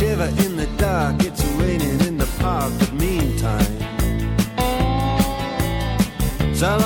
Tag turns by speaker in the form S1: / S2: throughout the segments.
S1: shiver in the dark. It's raining in the park, but meantime. Sound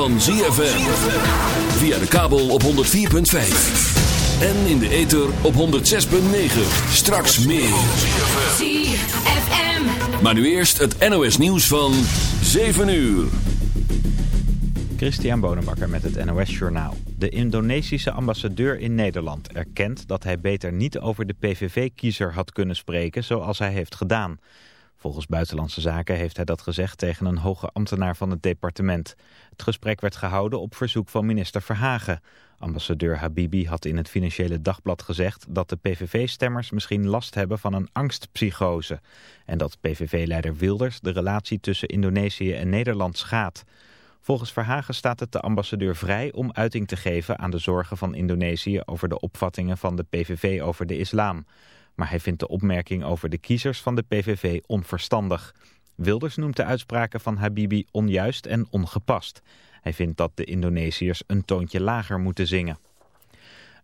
S2: van ZFM. Via de kabel op 104.5. En in de ether op 106.9. Straks meer.
S3: ZFM.
S2: Maar nu eerst het NOS nieuws van 7 uur.
S4: Christian Bonenbakker met het NOS Journaal. De Indonesische ambassadeur in Nederland erkent dat hij beter niet over de PVV-kiezer had kunnen spreken zoals hij heeft gedaan. Volgens Buitenlandse Zaken heeft hij dat gezegd tegen een hoge ambtenaar van het departement. Het gesprek werd gehouden op verzoek van minister Verhagen. Ambassadeur Habibi had in het Financiële Dagblad gezegd dat de PVV-stemmers misschien last hebben van een angstpsychose. En dat PVV-leider Wilders de relatie tussen Indonesië en Nederland schaadt. Volgens Verhagen staat het de ambassadeur vrij om uiting te geven aan de zorgen van Indonesië over de opvattingen van de PVV over de islam. Maar hij vindt de opmerking over de kiezers van de PVV onverstandig. Wilders noemt de uitspraken van Habibi onjuist en ongepast. Hij vindt dat de Indonesiërs een toontje lager moeten zingen.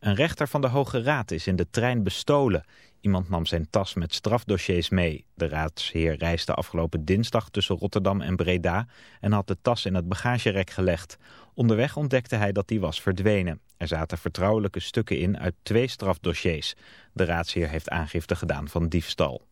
S4: Een rechter van de Hoge Raad is in de trein bestolen. Iemand nam zijn tas met strafdossiers mee. De raadsheer reisde afgelopen dinsdag tussen Rotterdam en Breda en had de tas in het bagagerek gelegd. Onderweg ontdekte hij dat die was verdwenen. Er zaten vertrouwelijke stukken in uit twee strafdossiers. De raadsheer heeft aangifte gedaan van diefstal.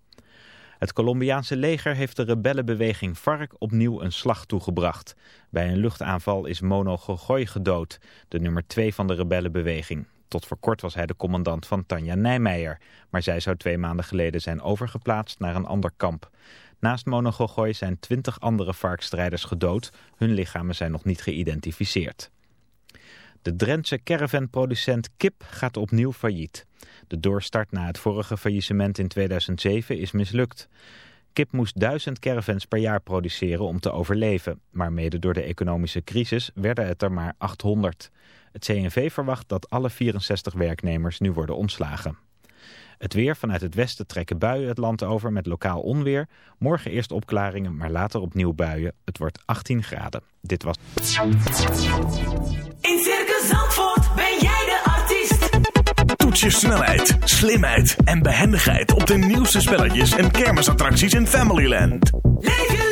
S4: Het Colombiaanse leger heeft de rebellenbeweging FARC opnieuw een slag toegebracht. Bij een luchtaanval is Mono Gogoy gedood, de nummer twee van de rebellenbeweging. Tot voor kort was hij de commandant van Tanja Nijmeijer, maar zij zou twee maanden geleden zijn overgeplaatst naar een ander kamp. Naast Mono Gogoy zijn twintig andere FARC-strijders gedood. Hun lichamen zijn nog niet geïdentificeerd. De Drentse caravanproducent Kip gaat opnieuw failliet. De doorstart na het vorige faillissement in 2007 is mislukt. Kip moest duizend caravans per jaar produceren om te overleven. Maar mede door de economische crisis werden het er maar 800. Het CNV verwacht dat alle 64 werknemers nu worden ontslagen. Het weer vanuit het westen trekken buien het land over met lokaal onweer. Morgen eerst opklaringen, maar later opnieuw buien. Het wordt 18 graden. Dit was...
S3: In Circus Zandvoort ben jij de artiest.
S5: Toets je snelheid, slimheid en behendigheid op de nieuwste spelletjes en kermisattracties in Familyland.
S3: Leef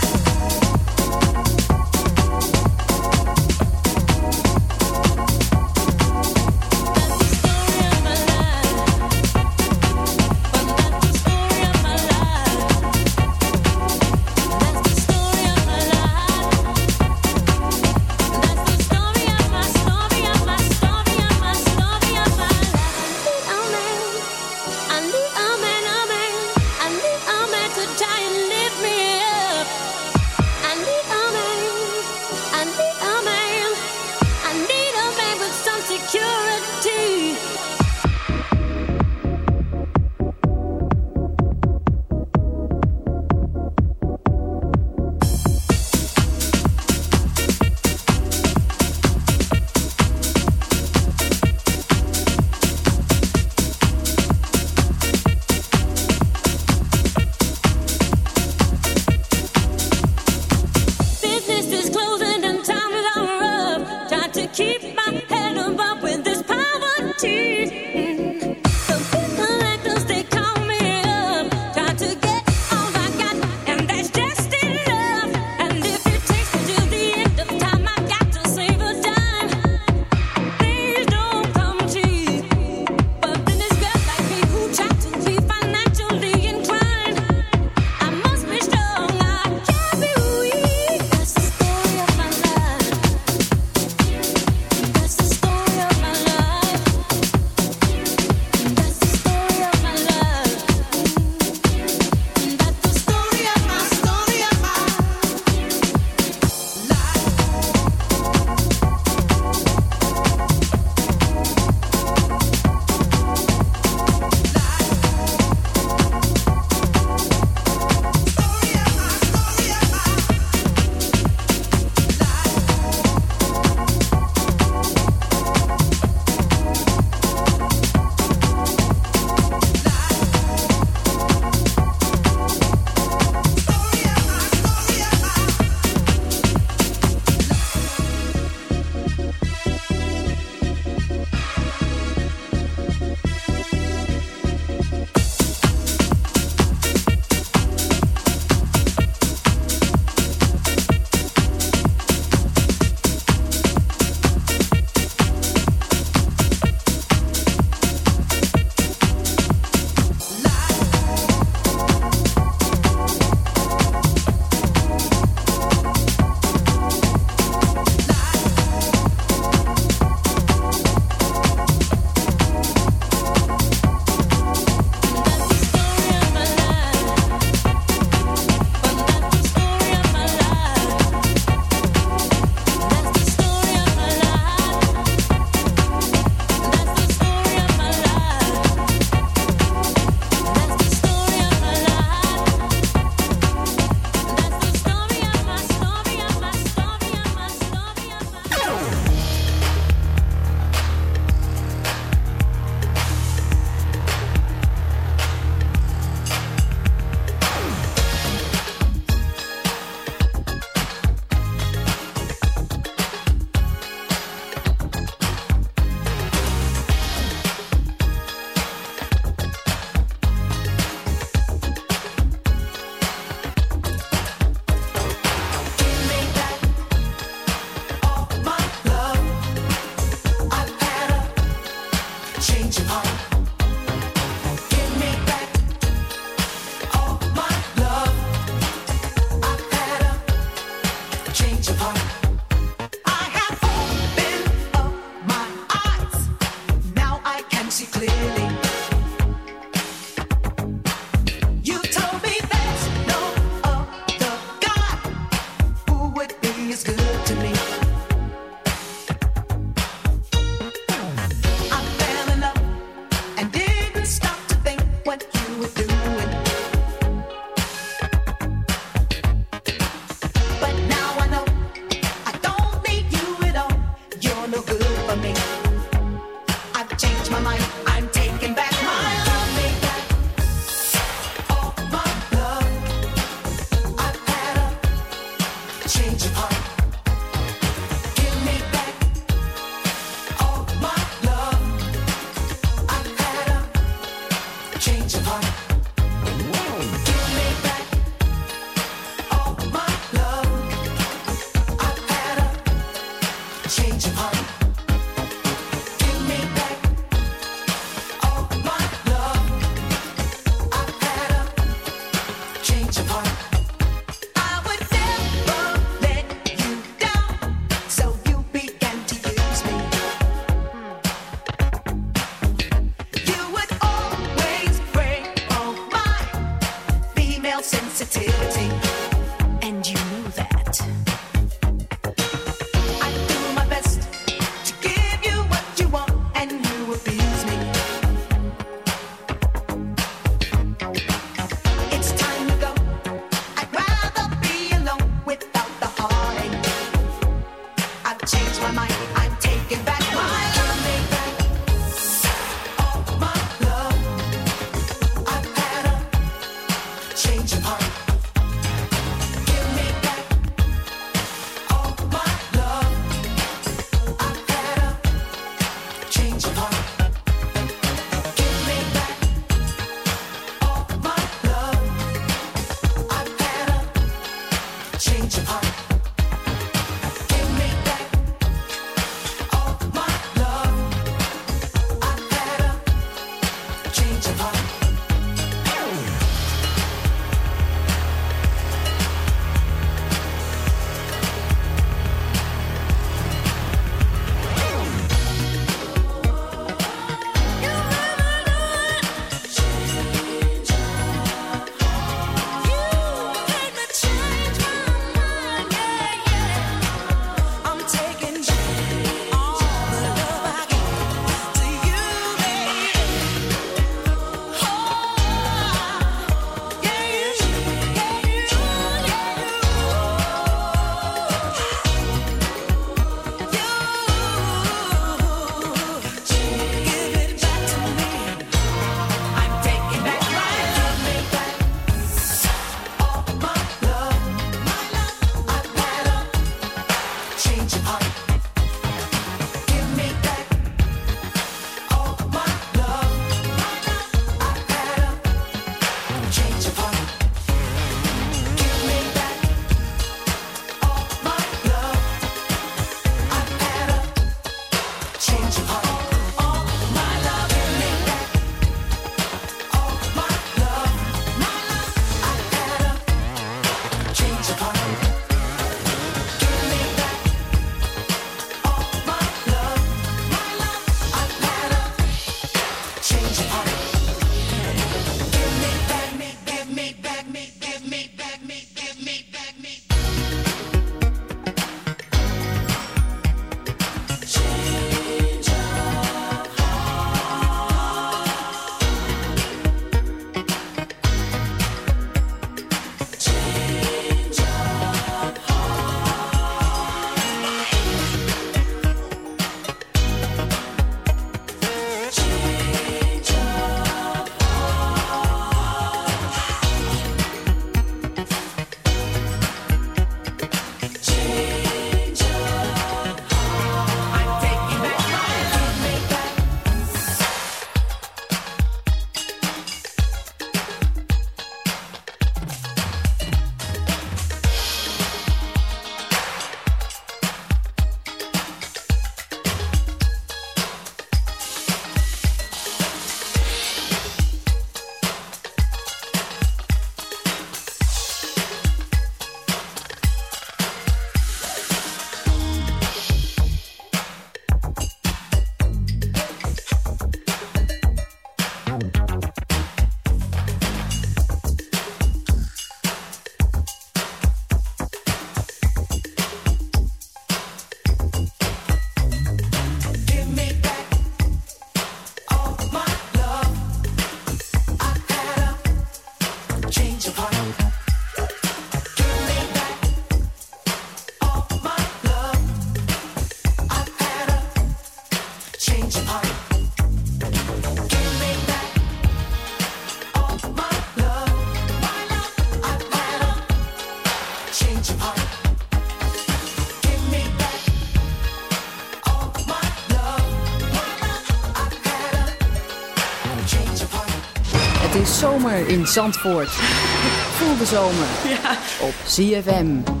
S6: Het is zomer in Zandvoort. Voel de zomer ja. op
S7: CFM.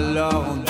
S7: On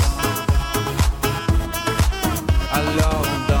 S7: I love you.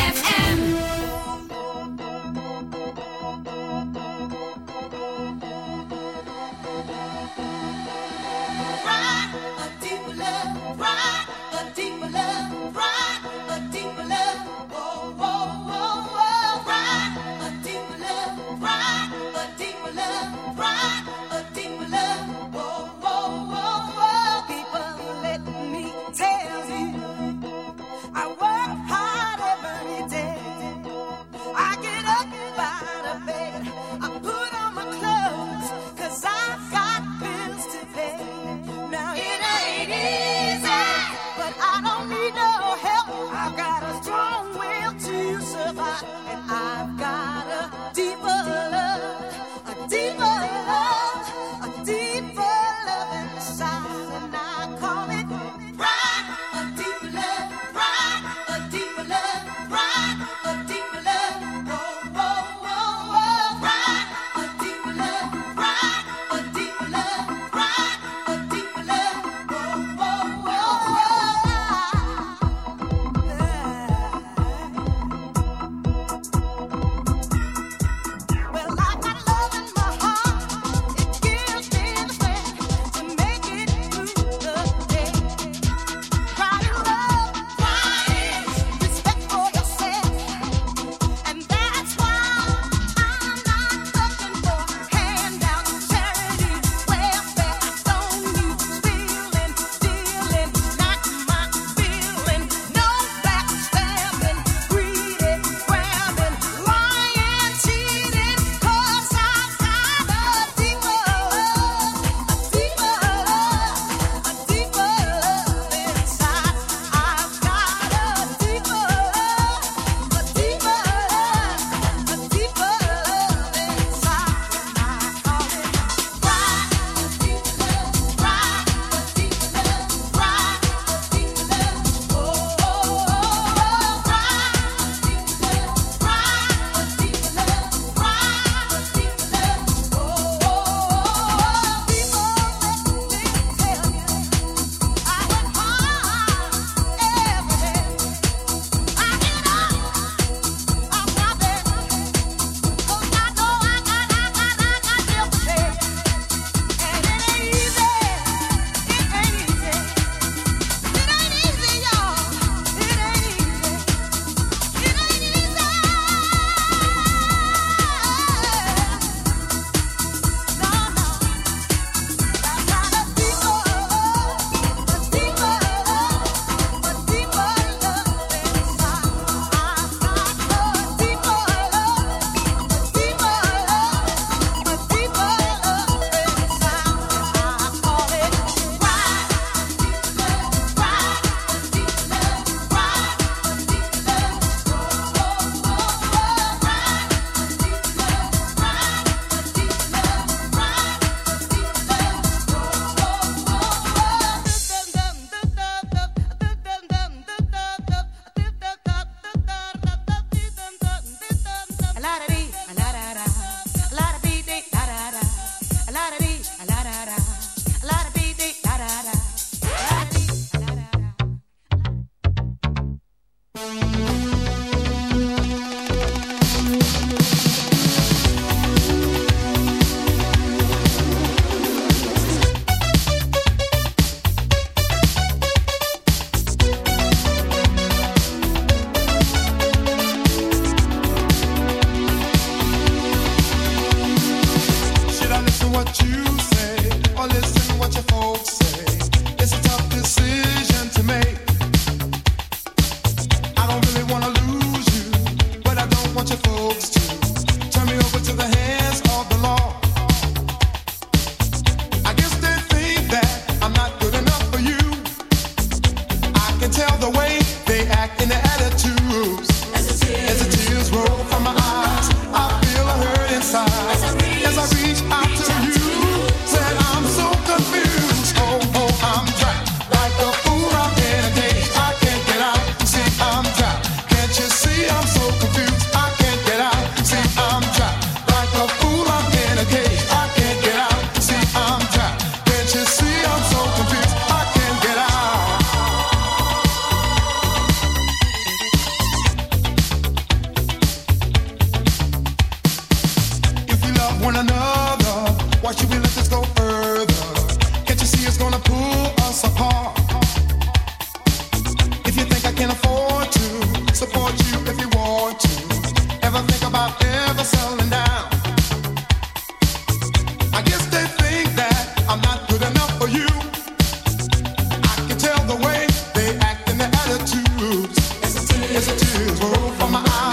S8: As the tears roll from my eyes,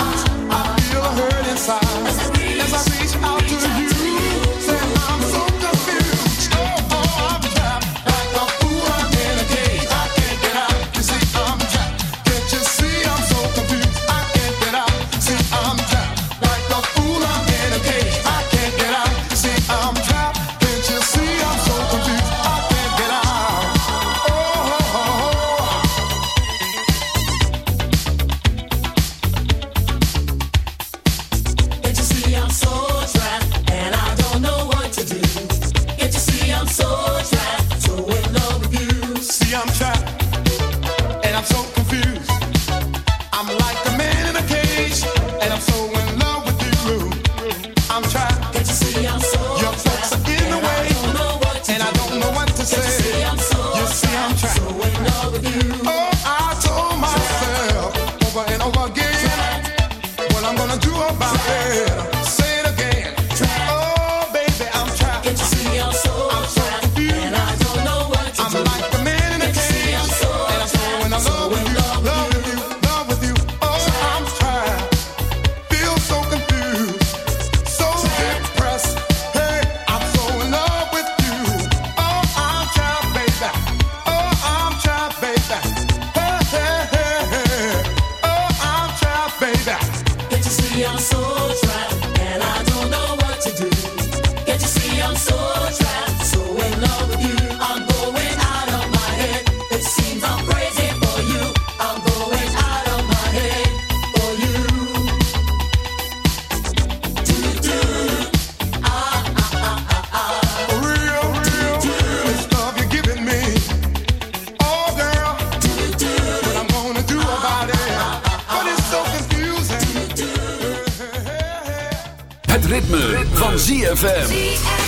S3: ZFM.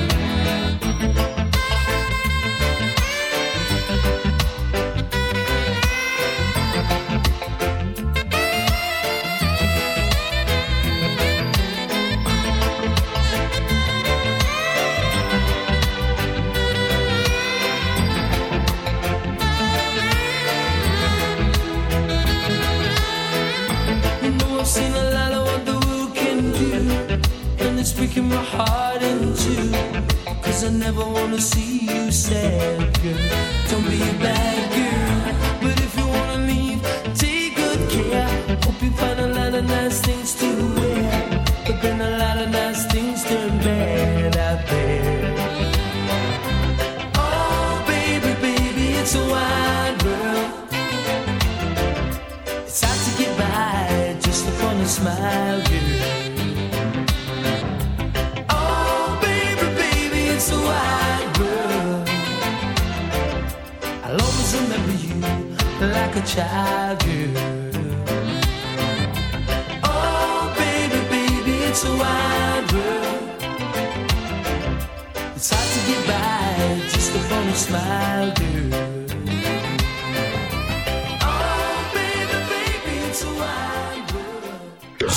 S9: Cause I never wanna see you sad, girl. Don't be a bad remember you like a child, girl. Oh, baby, baby, it's a wide world. It's hard to get by just upon a smile, girl.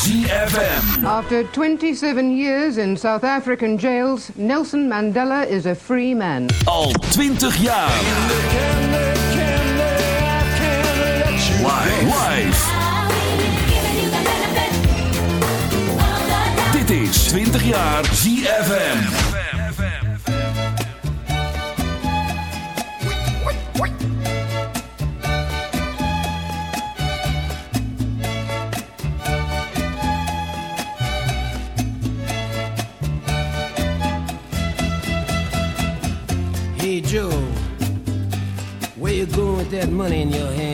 S10: ZFM.
S11: After 27 years in South African jails, Nelson Mandela is a free man.
S3: Al 20 jaar. Live. Dit is 20 jaar ZFM.
S1: Hey Joe, where you going with that money in your hand?